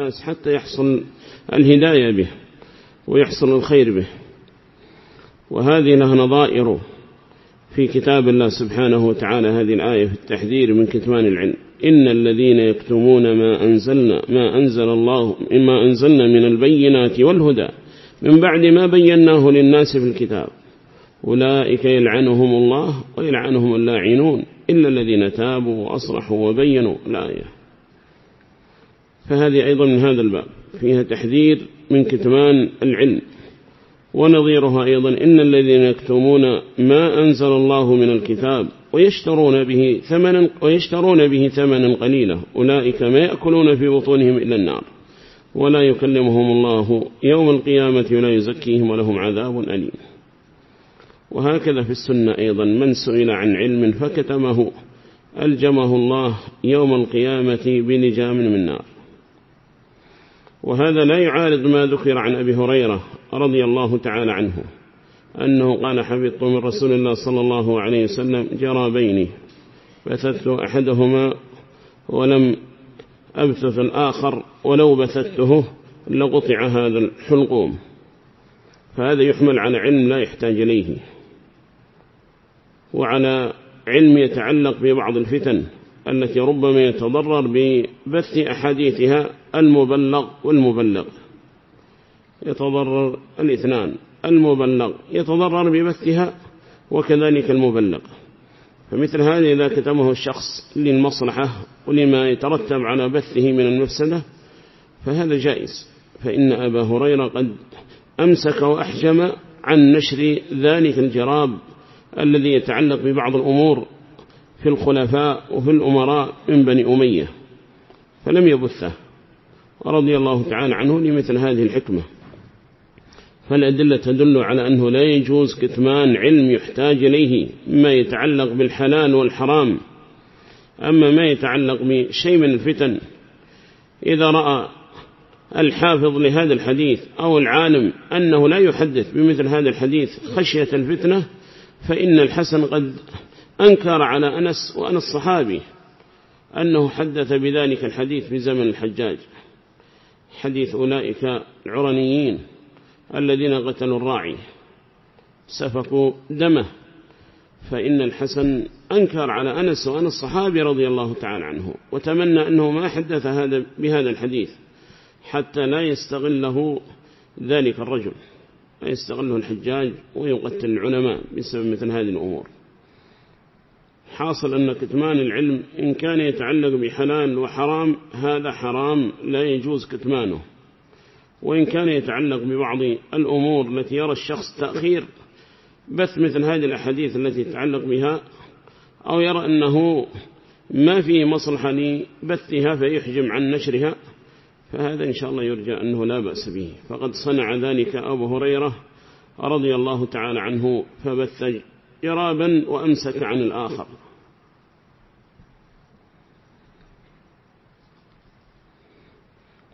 الناس حتى يحصل الهداية به ويحصل الخير به. وهذه لها نظائر في كتاب الله سبحانه وتعالى هذه الآية في التحذير من كتمان العلم. إن الذين يكتمون ما أنزلنا ما أنزل الله مما أنزلنا من البينات والهدى من بعد ما بيناه للناس في الكتاب. أولئك يلعنهم الله ويلعنهم اللاعنون إلا الذين تابوا وأصلحوا وبينوا. الآية فهذه أيضا من هذا الباب فيها تحذير من كتمان العلم. ونظيرها أيضا إن الذين يكتمون ما أنزل الله من الكتاب ويشترون به ثمنا ويشترون به ثمنا قليلا أولئك ما يأكلون في بطونهم إلا النار. ولا يكلمهم الله يوم القيامة ولا يزكيهم ولهم عذاب أليم. وهكذا في السنة أيضا من سئل عن علم فكتمه ألجمه الله يوم القيامة بلجام من نار. وهذا لا يعارض ما ذكر عن أبي هريرة رضي الله تعالى عنه أنه قال حفظت من رسول الله صلى الله عليه وسلم جرى بيني بثثت أحدهما ولم أبثث الآخر ولو بثثته لقطع هذا الحلقوم فهذا يحمل على علم لا يحتاج إليه وعلى علم يتعلق ببعض الفتن التي ربما يتضرر ببث أحاديثها المبلغ والمبلغ. يتضرر الاثنان المبلغ يتضرر ببثها وكذلك المبلغ. فمثل هذا إذا كتمه الشخص للمصلحة ولما يترتب على بثه من المفسدة فهذا جائز. فإن أبا هريرة قد أمسك وأحجم عن نشر ذلك الجراب الذي يتعلق ببعض الأمور في الخلفاء وفي الأمراء من بني أمية فلم يبثه. ورضي الله تعالى عنه لمثل هذه الحكمة. فالأدلة تدل على أنه لا يجوز كتمان علم يحتاج إليه ما يتعلق بالحلال والحرام. أما ما يتعلق بشيء من الفتن إذا رأى الحافظ لهذا الحديث أو العالم أنه لا يحدث بمثل هذا الحديث خشية الفتنة فإن الحسن قد أنكر على أنس وأنا الصحابي أنه حدث بذلك الحديث في زمن الحجاج. حديث أولئك العرنيين الذين قتلوا الراعي سفكوا دمه. فإن الحسن أنكر على أنس وأنا الصحابي رضي الله تعالى عنه وتمنى أنه ما حدث هذا بهذا الحديث حتى لا يستغله ذلك الرجل لا يستغله الحجاج ويقتل العلماء بسبب مثل هذه الأمور. حاصل أن كتمان العلم إن كان يتعلق بحلال وحرام هذا حرام لا يجوز كتمانه. وإن كان يتعلق ببعض الأمور التي يرى الشخص تأخير بث مثل هذه الأحاديث التي يتعلق بها أو يرى أنه ما في مصلحة لبثها فيحجم عن نشرها فهذا إن شاء الله يرجى أنه لا بأس به. فقد صنع ذلك أبو هريرة رضي الله تعالى عنه فبث جرابا وأمسك عن الآخر.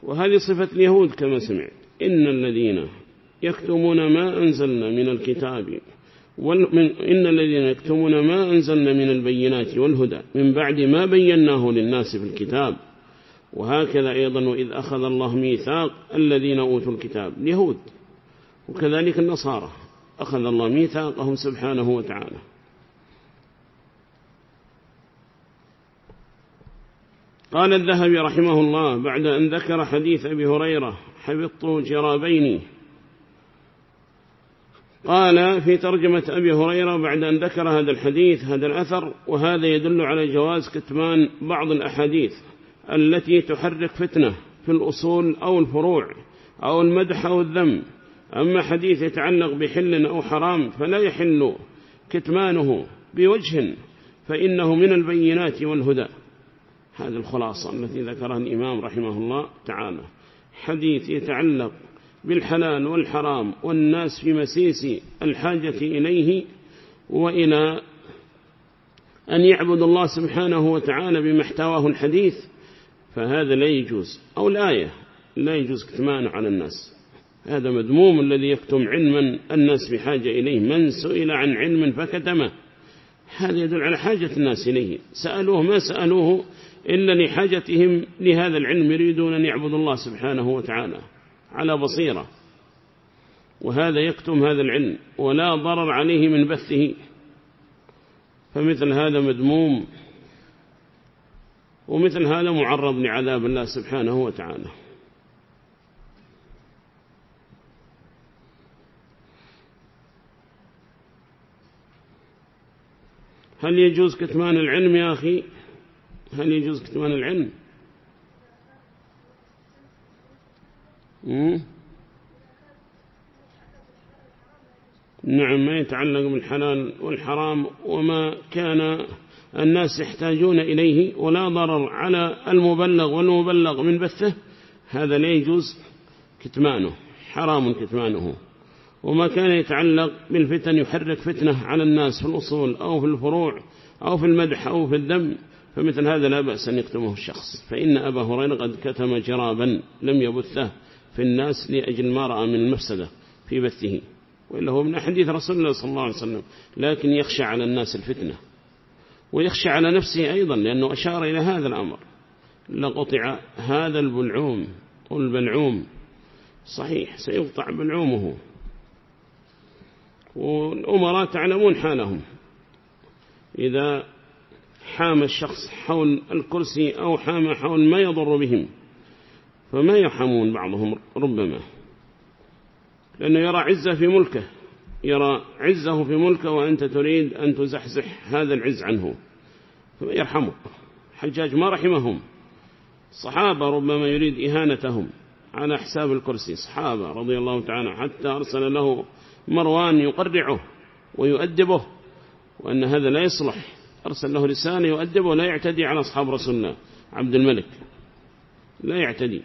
وهذه صفة اليهود كما سمعت. إن الذين يكتمون ما أنزلنا من الكتاب إن الذين يكتمون ما أنزلنا من البينات والهدى من بعد ما بيناه للناس في الكتاب. وهكذا أيضا وإذ أخذ الله ميثاق الذين أوتوا الكتاب اليهود وكذلك النصارى. أخذ الله ميثاقهم سبحانه وتعالى. قال الذهبي رحمه الله بعد أن ذكر حديث أبي هريرة حفظت جرابين. قال في ترجمة أبي هريرة بعد أن ذكر هذا الحديث هذا الأثر وهذا يدل على جواز كتمان بعض الأحاديث التي تحرك فتنة في الأصول أو الفروع أو المدح أو الذم. أما حديث يتعلق بحل أو حرام فلا يحل كتمانه بوجه فإنه من البينات والهدى. هذه الخلاصة التي ذكرها الإمام رحمه الله تعالى. حديث يتعلق بالحلال والحرام والناس في مسيس الحاجة إليه وإلى أن يعبد الله سبحانه وتعالى بما احتواه الحديث فهذا لا يجوز. أو الآية لا يجوز كتمانه على الناس. هذا مذموم الذي يكتم علما الناس بحاجة إليه. من سئل عن علم فكتمه. هذا يدل على حاجة الناس إليه. سألوه ما سألوه إلا لحاجتهم لهذا العلم يريدون أن يعبدوا الله سبحانه وتعالى على بصيرة. وهذا يكتم هذا العلم ولا ضرر عليه من بثه. فمثل هذا مذموم ومثل هذا معرض لعذاب الله سبحانه وتعالى. هل يجوز كتمان العلم يا أخي؟ هل يجوز كتمان العلم؟ نعم ما يتعلق بالحلال والحرام وما كان الناس يحتاجون إليه ولا ضرر على المبلغ والمبلغ من بثه. هذا لا يجوز كتمانه حرام كتمانه. وما كان يتعلق بالفتن يحرك فتنة على الناس في الأصول أو في الفروع أو في المدح أو في الدم فمثل هذا لا بأس أن يكتمه الشخص. فإن أبا هريرة قد كتم جرابا لم يبثه في الناس لأجل ما رأى من المفسدة في بثه. وإلا هو من حديث رسول الله صلى الله عليه وسلم. لكن يخشى على الناس الفتنة. ويخشى على نفسه أيضا لأنه أشار إلى هذا الأمر. لقطع هذا البلعوم والبلعوم صحيح سيقطع بلعومه. والأمراء تعلمون حالهم. إذا حام الشخص حول الكرسي أو حام حول ما يضر بهم فما يرحمون بعضهم ربما لأنه يرى عزة في ملكه يرى عزه في ملكه وأنت تريد أن تزحزح هذا العز عنه فما يرحمك حجاج ما رحمهم. صحابة ربما يريد إهانتهم على حساب الكرسي. صحابة رضي الله تعالى حتى أرسل له مروان يقرعه ويؤدبه وأن هذا لا يصلح. أرسل له رسالة يؤدبه ولا يعتدي على أصحاب رسول الله. عبد الملك. لا يعتدي.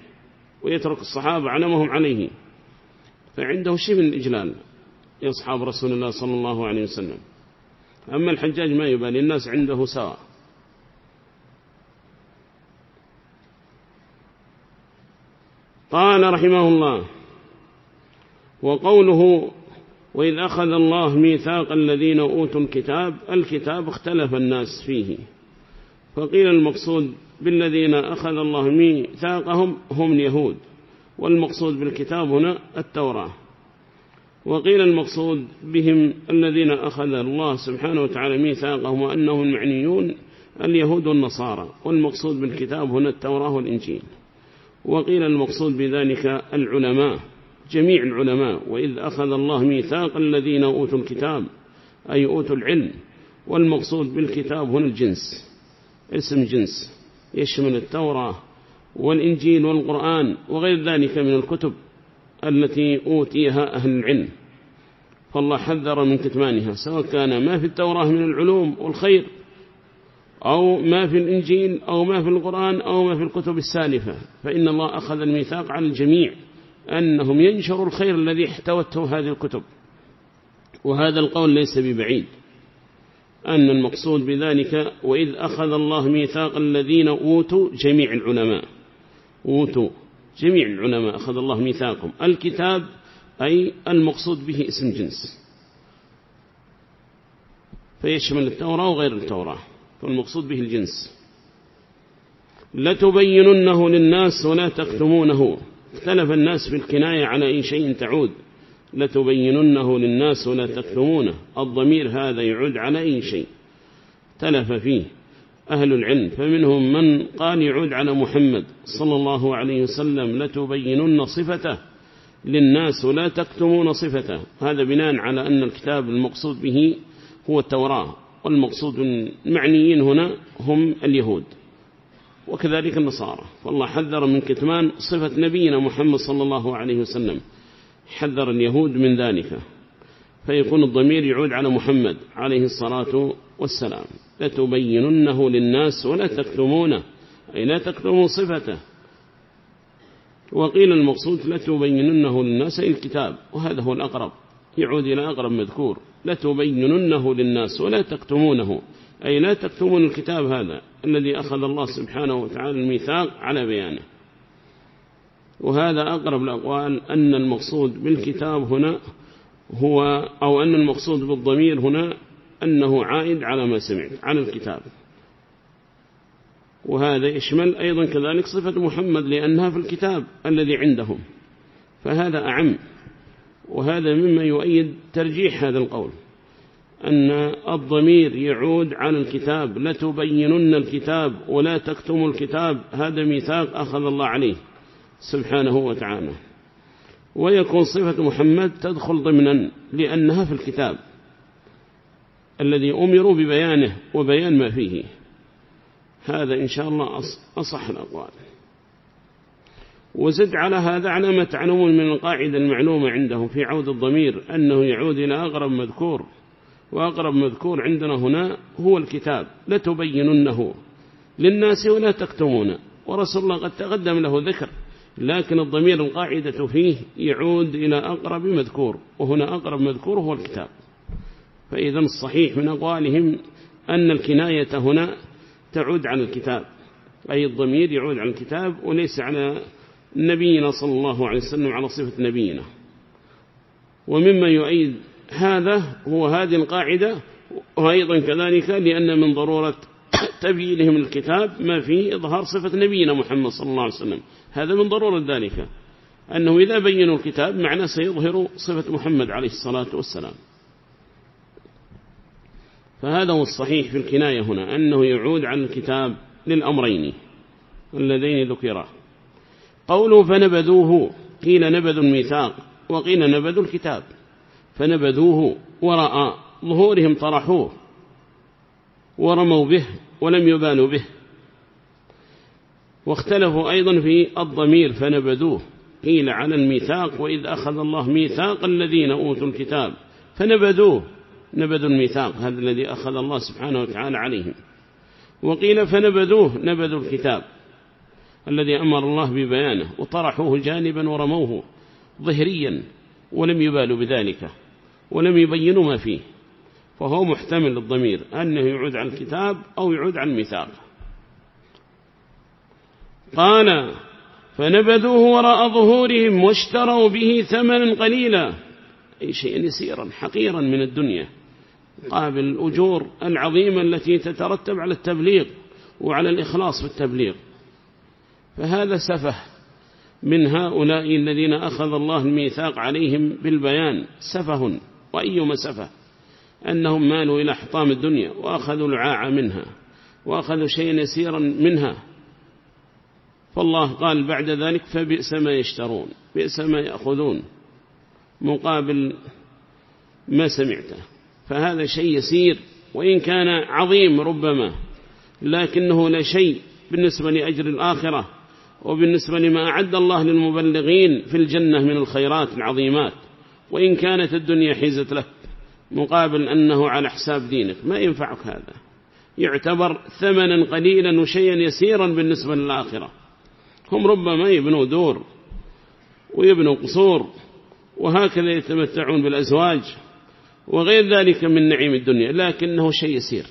ويترك الصحابة علمهم عليه. فعنده شيء من الإجلال يا أصحاب رسول الله صلى الله عليه وسلم. أما الحجاج ما يبالي الناس عنده سواء. قال رحمه الله وقوله وإذ أخذ الله ميثاق الذين أوتوا الكتاب الكتاب اختلف الناس فيه. فقيل المقصود بالذين أخذ الله ميثاقهم هم اليهود والمقصود بالكتاب هنا التوراة. وقيل المقصود بهم الذين أخذ الله سبحانه وتعالى ميثاقهم وأنهم المعنيون اليهود والنصارى والمقصود بالكتاب هنا التوراة والإنجيل. وقيل المقصود بذلك العلماء. جميع العلماء وإذ أخذ الله ميثاق الذين أوتوا الكتاب أي أوتوا العلم والمقصود بالكتاب هنا الجنس اسم جنس يشمل التوراة والإنجيل والقرآن وغير ذلك من الكتب التي أوتيها أهل العلم. فالله حذر من كتمانها سواء كان ما في التوراة من العلوم والخير أو ما في الإنجيل أو ما في القرآن أو ما في الكتب السالفة. فإن الله أخذ الميثاق على الجميع. أنهم ينشروا الخير الذي احتوته هذه الكتب. وهذا القول ليس ببعيد. أن المقصود بذلك وإذ أخذ الله ميثاق الذين أوتوا جميع العلماء. أوتوا جميع العلماء أخذ الله ميثاقهم. الكتاب أي المقصود به اسم جنس. فيشمل التوراة وغير التوراة فالمقصود به الجنس. لتبيننه للناس ولا تكتمونه. اختلف الناس في الكناية على أي شيء تعود. لتبيننه للناس ولا تكتمونه. الضمير هذا يعود على أي شيء. تلف فيه أهل العلم. فمنهم من قال يعود على محمد صلى الله عليه وسلم. لتبينن صفته للناس ولا تكتمون صفته. هذا بناء على أن الكتاب المقصود به هو التوراة. والمقصود المعنيين هنا هم اليهود. وكذلك النصارى. فالله حذر من كتمان صفة نبينا محمد صلى الله عليه وسلم. حذر اليهود من ذلك. فيكون الضمير يعود على محمد عليه الصلاة والسلام. لتبيننه للناس ولا تكتمونه. أي لا تكتموا صفته. وقيل المقصود لتبيننه للناس أي الكتاب. وهذا هو الأقرب. يعود إلى أقرب مذكور. لتبيننه للناس ولا تكتمونه. أي لا تكتمون الكتاب هذا الذي أخذ الله سبحانه وتعالى الميثاق على بيانه. وهذا أقرب الأقوال أن المقصود بالكتاب هنا هو أو أن المقصود بالضمير هنا أنه عائد على ما سمعت على الكتاب. وهذا يشمل أيضا كذلك صفة محمد لأنها في الكتاب الذي عندهم. فهذا أعم وهذا مما يؤيد ترجيح هذا القول. أن الضمير يعود على الكتاب. لتبينن الكتاب ولا تكتموا الكتاب. هذا ميثاق أخذ الله عليه سبحانه وتعالى. ويكون صفة محمد تدخل ضمنا لأنها في الكتاب الذي أمروا ببيانه وبيان ما فيه. هذا إن شاء الله أصح الأقوال. وزد على هذا على ما تعلمون من القاعدة المعلومة عندهم في عود الضمير أنه يعود إلى أقرب مذكور. وأقرب مذكور عندنا هنا هو الكتاب لتبيننه للناس ولا تكتمون ورسول الله قد تقدم له ذكر لكن الضمير القاعدة فيه يعود إلى أقرب مذكور وهنا أقرب مذكور هو الكتاب فإذا الصحيح من أقوالهم أن الكناية هنا تعود على الكتاب أي الضمير يعود على الكتاب وليس على نبينا صلى الله عليه وسلم على صفة نبينا ومما يؤيد هذا هو هذه القاعدة وأيضا كذلك لأن من ضرورة تبيينهم الكتاب ما فيه إظهار صفة نبينا محمد صلى الله عليه وسلم. هذا من ضرورة ذلك أنه إذا بينوا الكتاب معنى سيظهر صفة محمد عليه الصلاة والسلام. فهذا هو الصحيح في الكناية هنا أنه يعود عن الكتاب للأمرين اللذين ذكرا قوله فنبذوه قيل نبذوا الميثاق وقيل نبذوا الكتاب. فنبذوه وراء ظهورهم طرحوه ورموا به ولم يبالوا به. واختلفوا أيضا في الضمير فنبذوه. قيل على الميثاق وإذ أخذ الله ميثاق الذين أوتوا الكتاب فنبذوه. نبذوا الميثاق هذا الذي أخذ الله سبحانه وتعالى عليهم. وقيل فنبذوه نبذوا الكتاب الذي أمر الله ببيانه وطرحوه جانبا ورموه ظهريا ولم يبالوا بذلك. ولم يبينوا ما فيه فهو محتمل للضمير أنه يعود عن الكتاب أو يعود عن الميثاق قال فنبذوه وراء ظهورهم واشتروا به ثمنا قليلا أي شيء يسيرا حقيرا من الدنيا قابل الأجور العظيمة التي تترتب على التبليغ وعلى الإخلاص في التبليغ. فهذا سفه من هؤلاء الذين أخذ الله الميثاق عليهم بالبيان سفه وأيما سفه أنهم مالوا إلى حطام الدنيا وأخذوا العاع منها وأخذوا شيئا يسيرا منها. فالله قال بعد ذلك فبئس ما يشترون بئس ما يأخذون مقابل ما سمعته. فهذا شيء يسير وإن كان عظيم ربما لكنه لا شيء بالنسبة لأجر الآخرة وبالنسبة لما أعد الله للمبلغين في الجنة من الخيرات العظيمات. وإن كانت الدنيا حيزت لك مقابل أنه على حساب دينك ما ينفعك هذا. يعتبر ثمنا قليلا وشيئا يسيرا بالنسبة للآخرة. هم ربما يبنوا دور ويبنوا قصور وهكذا يتمتعون بالأزواج وغير ذلك من نعيم الدنيا لكنه شيء يسير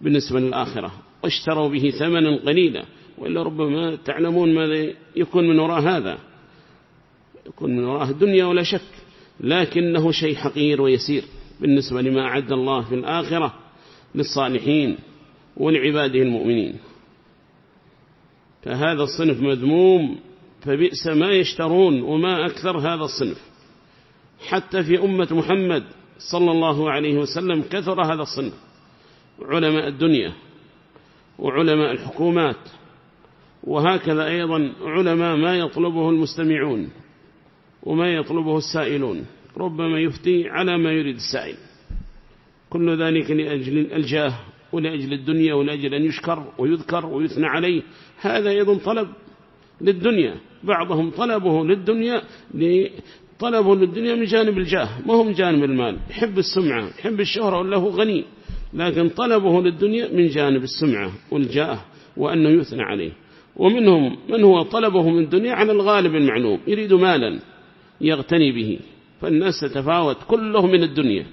بالنسبة للآخرة. واشتروا به ثمنا قليلا وإلا ربما تعلمون ماذا يكون من وراء هذا. يكون من وراء الدنيا ولا شك. لكنه شيء حقير ويسير بالنسبة لما أعد الله في الآخرة للصالحين ولعباده المؤمنين. فهذا الصنف مذموم فبئس ما يشترون وما أكثر هذا الصنف. حتى في أمة محمد صلى الله عليه وسلم كثر هذا الصنف. علماء الدنيا وعلماء الحكومات وهكذا أيضا علماء ما يطلبه المستمعون. وما يطلبه السائلون ربما يفتي على ما يريد السائل. كل ذلك لأجل الجاه ولأجل الدنيا ولأجل أن يشكر ويذكر ويثنى عليه. هذا أيضا طلب للدنيا. بعضهم طلبه للدنيا طلبه للدنيا من جانب الجاه ما هو من جانب المال. يحب السمعة يحب الشهرة ولا هو غني لكن طلبه للدنيا من جانب السمعة والجاه وأنه يثنى عليه. ومنهم من هو طلبه من الدنيا على الغالب المعلوم يريد مالا. يغتني به. فالناس تتفاوت كله من الدنيا.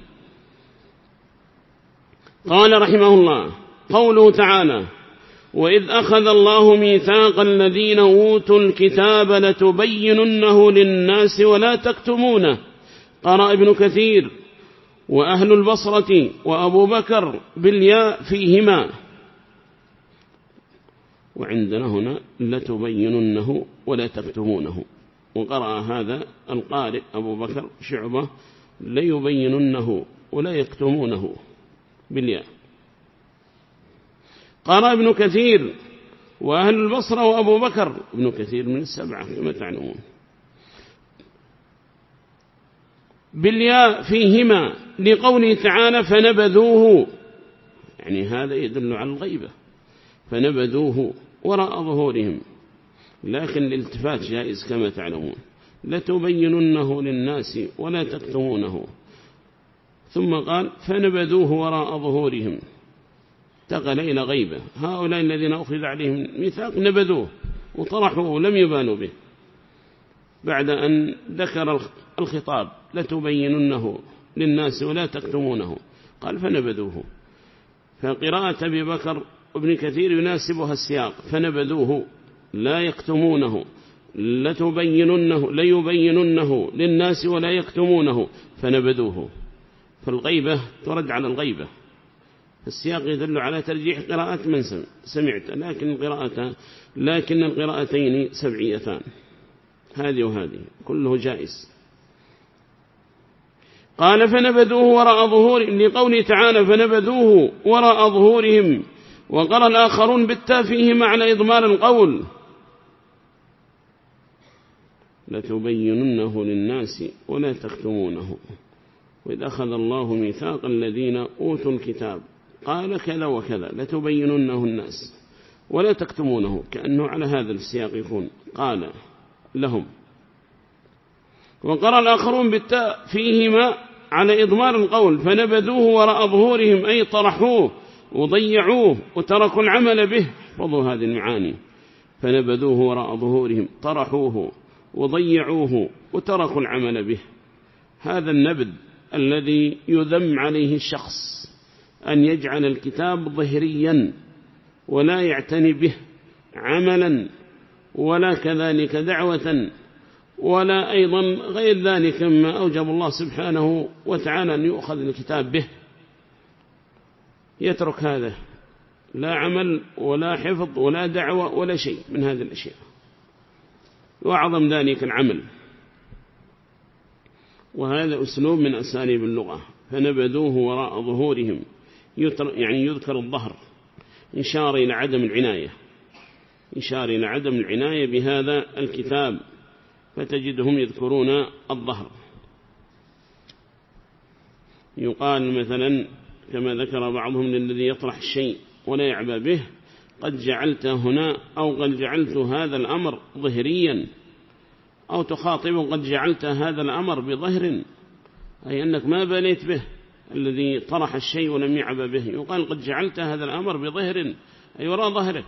قال رحمه الله قوله تعالى وإذ أخذ الله ميثاق الذين أوتوا الكتاب لتبيننه للناس ولا تكتمونه. قرأ ابن كثير وأهل البصرة وأبو بكر بالياء فيهما. وعندنا هنا لتبيننه ولا تكتمونه. وقرأ هذا القارئ أبو بكر شعبة ليبيننه ولا يكتمونه بالياء. قرأ ابن كثير وأهل البصرة وأبو بكر. ابن كثير من السبعة كما تعلمون. بالياء فيهما لقوله تعالى فنبذوه. يعني هذا يدل على الغيبة. فنبذوه وراء ظهورهم. لكن الالتفات جائز كما تعلمون. لتبيننه للناس ولا تكتمونه. ثم قال فنبذوه وراء ظهورهم. انتقل إلى غيبة. هؤلاء الذين أخذ عليهم ميثاق نبذوه وطرحوه لم يبانوا به. بعد أن ذكر الخطاب لتبيننه للناس ولا تكتمونه. قال فنبذوه. فقراءة أبي بكر وابن كثير يناسبها السياق فنبذوه. لا يكتمونه لتبيننه ليبيننه للناس ولا يكتمونه فنبذوه. فالغيبة ترد على الغيبة. السياق يدل على ترجيح قراءة من سمعت لكن القراءة لكن القراءتين سبعيتان. هذه وهذه كله جائز. قال فنبذوه وراء ظهورهم لقوله تعالى فنبذوه وراء ظهورهم وقرأ الآخرون بالتاء فيهما على إضمار القول. لتبيننه للناس ولا تكتمونه وإذا أخذ الله ميثاق الذين أوتوا الكتاب قال كذا وكذا لتبيننه الناس ولا تكتمونه كأنه على هذا السياق يكون قال لهم وقرأ الآخرون بالتاء فيهما على إضمار القول فنبذوه وراء ظهورهم أي طرحوه وضيعوه وتركوا العمل به. فضوا هذه المعاني فنبذوه وراء ظهورهم طرحوه. وضيعوه وتركوا العمل به. هذا النبذ الذي يذم عليه الشخص أن يجعل الكتاب ظهريا ولا يعتني به عملا ولا كذلك دعوة ولا أيضا غير ذلك مما أوجب الله سبحانه وتعالى أن يؤخذ الكتاب به. يترك هذا. لا عمل ولا حفظ ولا دعوة ولا شيء من هذه الأشياء. وأعظم ذلك العمل. وهذا أسلوب من أساليب اللغة فنبذوه وراء ظهورهم يعني يذكر الظهر إشارة إلى عدم العناية. إشارة إلى عدم العناية بهذا الكتاب فتجدهم يذكرون الظهر. يقال مثلا كما ذكر بعضهم للذي يطرح الشيء ولا يعبى به قد جعلت هنا أو قد جعلت هذا الأمر ظهريا أو تخاطب قد جعلت هذا الأمر بظهر أي أنك ما بنيت به الذي طرح الشيء ولم يعبى به. يقال قد جعلت هذا الأمر بظهر أي وراء ظهرك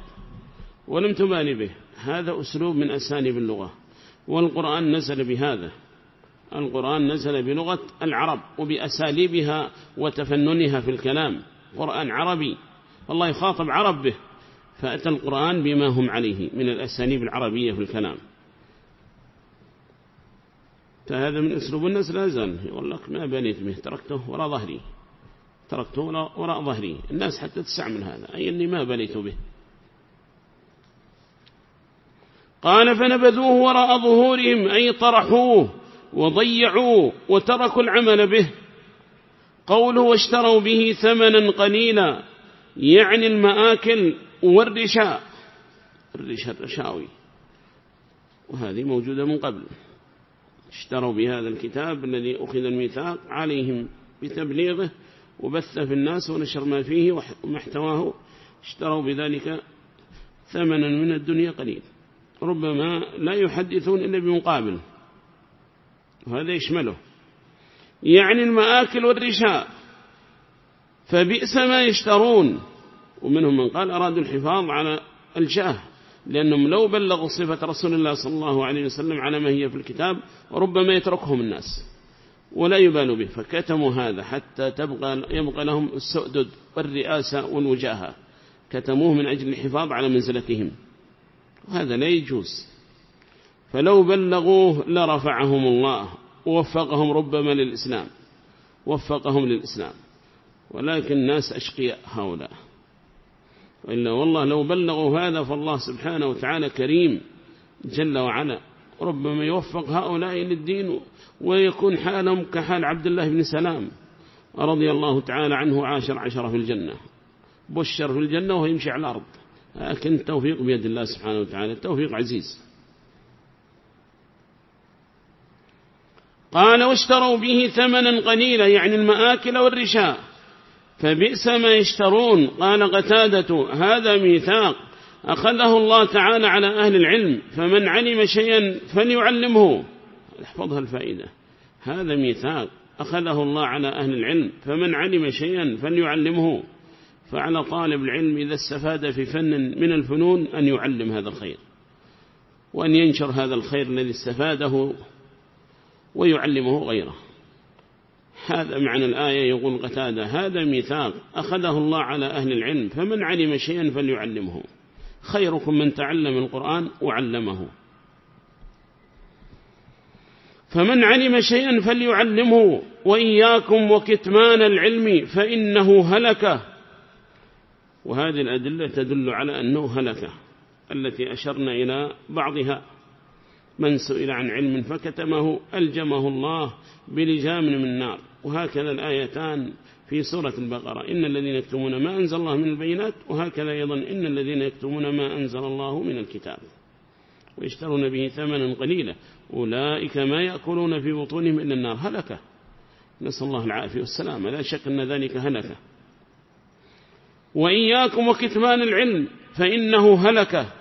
ولم تبالي به. هذا أسلوب من أساليب اللغة والقرآن نزل بهذا. القرآن نزل بلغة العرب وبأساليبها وتفننها في الكلام. قرآن عربي الله يخاطب عرب به. فأتى القرآن بما هم عليه من الأساليب العربية في الكلام. فهذا من أسلوب الناس لا زال يقول لك ما بنيت به تركته وراء ظهري. تركته وراء ظهري. الناس حتى تستعمل هذا. أي أني ما بنيت به. قال فنبذوه وراء ظهورهم أي طرحوه وضيعوه وتركوا العمل به. قوله واشتروا به ثمنا قليلا يعني المآكل والرشاء الرشاء الرشاوي. وهذه موجودة من قبل. اشتروا بهذا الكتاب الذي أخذ الميثاق عليهم بتبليغه وبث في الناس ونشر ما فيه ومحتواه. اشتروا بذلك ثمنا من الدنيا قليل. ربما لا يحدثون إلا بمقابل. وهذا يشمله. يعني المآكل والرشاء فبئس ما يشترون. ومنهم من قال أرادوا الحفاظ على الجاه لأنهم لو بلغوا صفة رسول الله صلى الله عليه وسلم على ما هي في الكتاب ربما يتركهم الناس ولا يبالوا به. فكتموا هذا حتى تبقى يبقى لهم السؤدد والرئاسة والوجاهة. كتموه من أجل الحفاظ على منزلتهم. وهذا لا يجوز. فلو بلغوه لرفعهم الله ووفقهم ربما للإسلام وفقهم للإسلام. ولكن الناس أشقياء هؤلاء. وإلا والله لو بلغوا هذا فالله سبحانه وتعالى كريم جل وعلا. ربما يوفق هؤلاء للدين ويكون حالهم كحال عبد الله بن سلام رضي الله تعالى عنه عاشر عشرة في الجنة. بشر في الجنة وهو يمشي على الأرض. لكن التوفيق بيد الله سبحانه وتعالى. التوفيق عزيز. قال واشتروا به ثمنا قليلا يعني المآكل والرشاء. فبئس ما يشترون. قال قتادة هذا ميثاق. أخذه الله تعالى على أهل العلم فمن علم شيئا فليعلمه. احفظها الفائدة. هذا ميثاق. أخذه الله على أهل العلم فمن علم شيئا فليعلمه. فعلى طالب العلم إذا استفاد في فن من الفنون أن يعلم هذا الخير وأن ينشر هذا الخير الذي استفاده ويعلمه غيره. هذا معنى الآية يقول قتادة هذا ميثاق أخذه الله على أهل العلم فمن علم شيئا فليعلمه. خيركم من تعلم القرآن وعلمه. فمن علم شيئا فليعلمه. وإياكم وكتمان العلم فإنه هلك وهذه الأدلة تدل على أنه هلك التي أشرنا إلى بعضها. من سئل عن علم فكتمه ألجمه الله بلجام من نار. وهكذا الآيتان في سورة البقرة. إن الذين يكتمون ما أنزل الله من البينات وهكذا أيضا إن الذين يكتمون ما أنزل الله من الكتاب. ويشترون به ثمنا قليلا. أولئك ما يأكلون في بطونهم إلا النار. هلكة. نسأل الله العافية والسلام لا شك أن ذلك هلكة. وإياكم وكتمان العلم فإنه هلكة.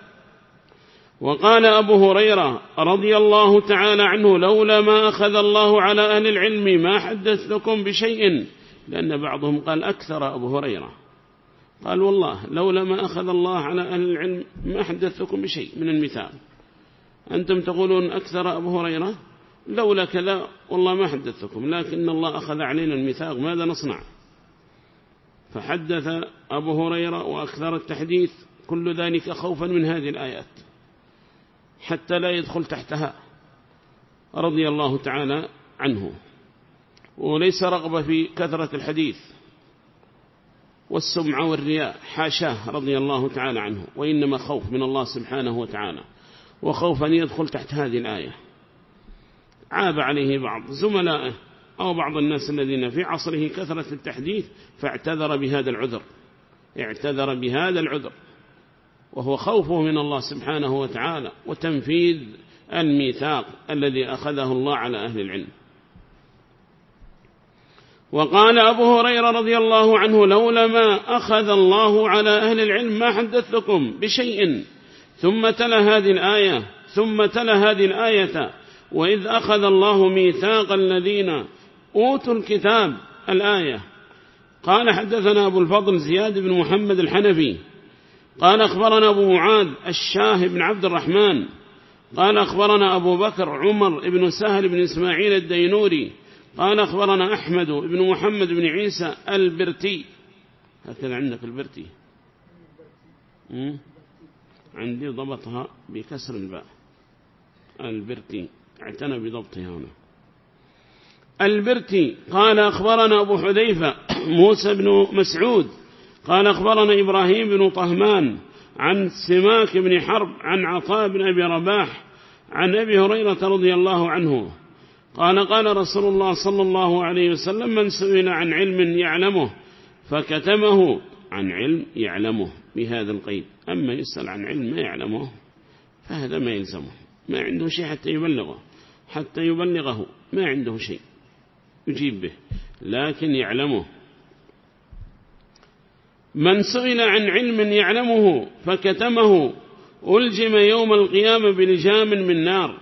وقال أبو هريرة رضي الله تعالى عنه لولا ما أخذ الله على أهل العلم ما حدثتكم بشيء لأن بعضهم قال أكثر أبو هريرة. قال والله لولا ما أخذ الله على أهل العلم ما حدثتكم بشيء من المثال. أنتم تقولون أكثر أبو هريرة؟ لولا كذا والله ما حدثتكم لكن الله أخذ علينا الميثاق ماذا نصنع؟ فحدث أبو هريرة وأكثر التحديث كل ذلك خوفا من هذه الآيات. حتى لا يدخل تحتها رضي الله تعالى عنه. وليس رغبة في كثرة الحديث والسمعة والرياء حاشاه رضي الله تعالى عنه وإنما خوف من الله سبحانه وتعالى وخوف أن يدخل تحت هذه الآية. عاب عليه بعض زملائه أو بعض الناس الذين في عصره كثرة التحديث فاعتذر بهذا العذر. اعتذر بهذا العذر. وهو خوفه من الله سبحانه وتعالى وتنفيذ الميثاق الذي أخذه الله على أهل العلم. وقال أبو هريرة رضي الله عنه لولا ما أخذ الله على أهل العلم ما حدثكم بشيء. ثم تلا هذه الآية ثم تلا هذه الآية وإذ أخذ الله ميثاق الذين أوتوا الكتاب الآية. قال حدثنا أبو الفضل زياد بن محمد الحنفي قال أخبرنا أبو معاذ الشاه بن عبد الرحمن. قال أخبرنا أبو بكر عمر بن سهل بن إسماعيل الدينوري. قال أخبرنا أحمد بن محمد بن عيسى البرتي. هكذا عندك البرتي. عندي ضبطها بكسر الباء. البرتي. اعتنى بضبطها هنا. البرتي. قال أخبرنا أبو حذيفة موسى بن مسعود. قال أخبرنا إبراهيم بن طهمان عن سماك بن حرب عن عطاء بن أبي رباح عن أبي هريرة رضي الله عنه. قال قال رسول الله صلى الله عليه وسلم من سئل عن علم يعلمه فكتمه عن علم يعلمه. بهذا القيد. أما يسأل عن علم ما يعلمه فهذا ما يلزمه. ما عنده شيء حتى يبلغه. حتى يبلغه ما عنده شيء يجيب به. لكن يعلمه. من سئل عن علم يعلمه فكتمه ألجم يوم القيامة بلجام من نار.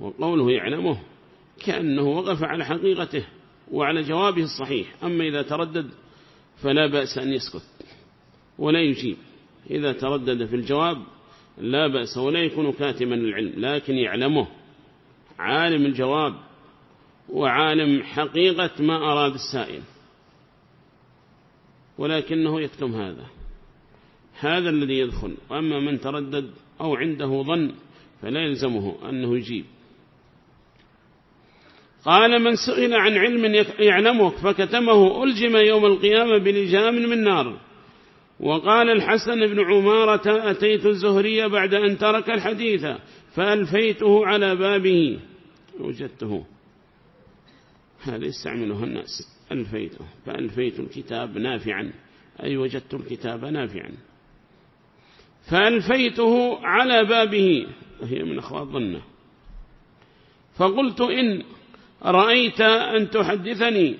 وقوله يعلمه كأنه وقف على حقيقته وعلى جوابه الصحيح. أما إذا تردد فلا بأس أن يسكت ولا يجيب. إذا تردد في الجواب لا بأس ولا يكون كاتما العلم لكن يعلمه. عالم الجواب وعالم حقيقة ما أراد السائل. ولكنه يكتم هذا. هذا الذي يدخل وأما من تردد أو عنده ظن فلا يلزمه أنه يجيب. قال من سئل عن علم يعلمه فكتمه ألجم يوم القيامة بلجام من نار وقال الحسن بن عمارة أتيت الزهري بعد أن ترك الحديث فألفيته على بابه وجدته هذا يستعمله الناس. ألفيته فألفيت الكتاب نافعا أي وجدت الكتاب نافعا. فألفيته على بابه وهي من أخوات ظنه. فقلت إن رأيت أن تحدثني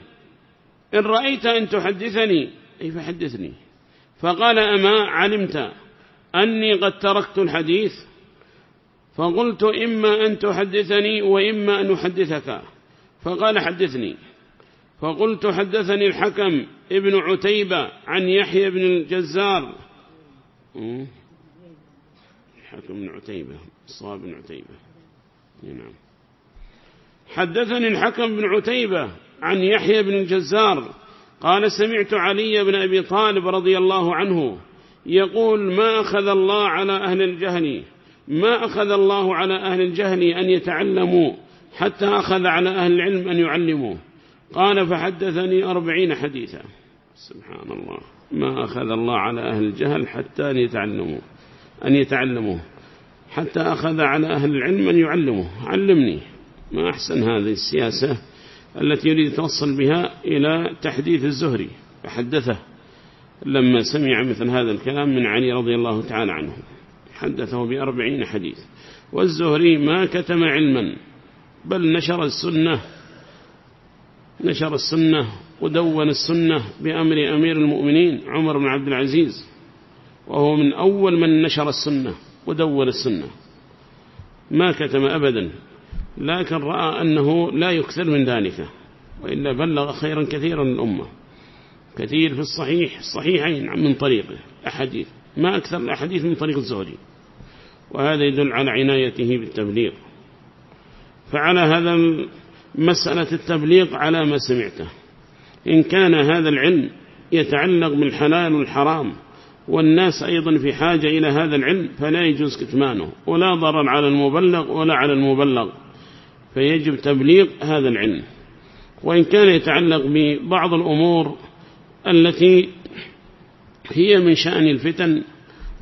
إن رأيت أن تحدثني. أي فحدثني. فقال أما علمت أني قد تركت الحديث فقلت إما أن تحدثني وإما أن أحدثك. فقال حدثني. فقلت حدثني الحكم ابن عتيبة عن يحيى بن الجزار. الحكم بن عتيبة صاب بن عتيبة. نعم. حدثني الحكم بن عتيبة عن يحيى بن الجزار. قال سمعت علي بن أبي طالب رضي الله عنه يقول ما أخذ الله على أهل الجهل ما أخذ الله على أهل الجهل أن يتعلموا حتى أخذ على أهل العلم أن يعلموا. قال فحدثني أربعين حديثا. سبحان الله. ما أخذ الله على أهل الجهل حتى أن يتعلموا أن يتعلموا حتى أخذ على أهل العلم أن يعلموا علمني. ما أحسن هذه السياسة التي يريد توصل بها إلى تحديث الزهري. فحدثه. لما سمع مثل هذا الكلام من علي رضي الله تعالى عنه. حدثه بأربعين حديث. والزهري ما كتم علما بل نشر السنة نشر السنة ودون السنة بأمر أمير المؤمنين عمر بن عبد العزيز وهو من أول من نشر السنة ودون السنة. ما كتم أبدا لكن رأى أنه لا يكثر من ذلك وإلا بلغ خيرا كثيرا للأمة. كثير في الصحيح الصحيحين من طريقه أحاديث ما أكثر الأحاديث من طريق الزهري. وهذا يدل على عنايته بالتبليغ. فعلى هذا مسألة التبليغ على ما سمعته. إن كان هذا العلم يتعلق بالحلال والحرام والناس أيضا في حاجة إلى هذا العلم فلا يجوز كتمانه ولا ضرر على المبلغ ولا على المبلغ فيجب تبليغ هذا العلم. وإن كان يتعلق ببعض الأمور التي هي من شأن الفتن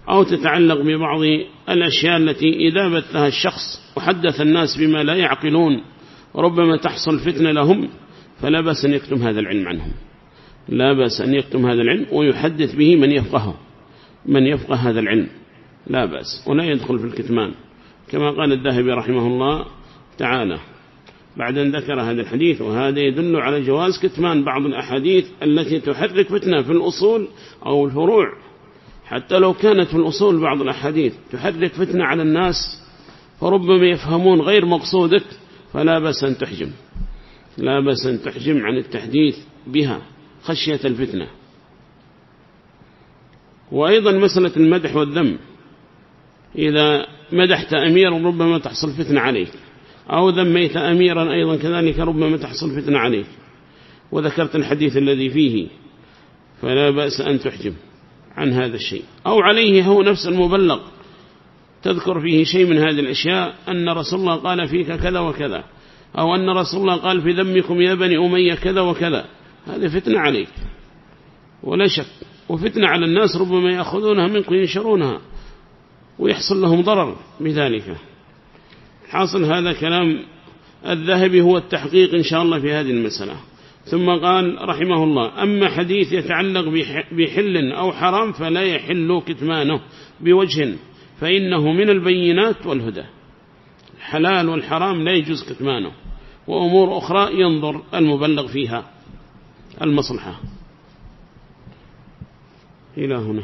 أو تتعلق ببعض الأشياء التي إذا بثها الشخص وحدث الناس بما لا يعقلون ربما تحصل فتنة لهم فلا بأس أن يكتم هذا العلم عنهم. لا بأس أن يكتم هذا العلم ويحدث به من يفقهه من يفقه هذا العلم. لا بأس. ولا يدخل في الكتمان. كما قال الذهبي رحمه الله تعالى بعد أن ذكر هذا الحديث وهذا يدل على جواز كتمان بعض الأحاديث التي تحرك فتنة في الأصول أو الفروع. حتى لو كانت في الأصول بعض الأحاديث تحرك فتنة على الناس فربما يفهمون غير مقصودك فلا بس أن تحجم. لا بس أن تحجم عن التحديث بها خشية الفتنة. وأيضا مسألة المدح والذم. إذا مدحت أميرا ربما تحصل فتنة عليك أو ذميت أميرا أيضا كذلك ربما تحصل فتنة عليك. وذكرت الحديث الذي فيه. فلا بأس أن تحجم عن هذا الشيء. أو عليه هو نفس المبلغ. تذكر فيه شيء من هذه الأشياء أن رسول الله قال فيك كذا وكذا أو أن رسول الله قال في ذمكم يا بني أمية كذا وكذا هذه فتنة عليك ولا شك وفتنة على الناس ربما يأخذونها منك وينشرونها ويحصل لهم ضرر بذلك. حاصل هذا كلام الذهبي هو التحقيق إن شاء الله في هذه المسألة. ثم قال رحمه الله أما حديث يتعلق بحل أو حرام فلا يحل كتمانه بوجه فإنه من البينات والهدى. الحلال والحرام لا يجوز كتمانه وأمور أخرى ينظر المبلغ فيها المصلحة. إلى هنا.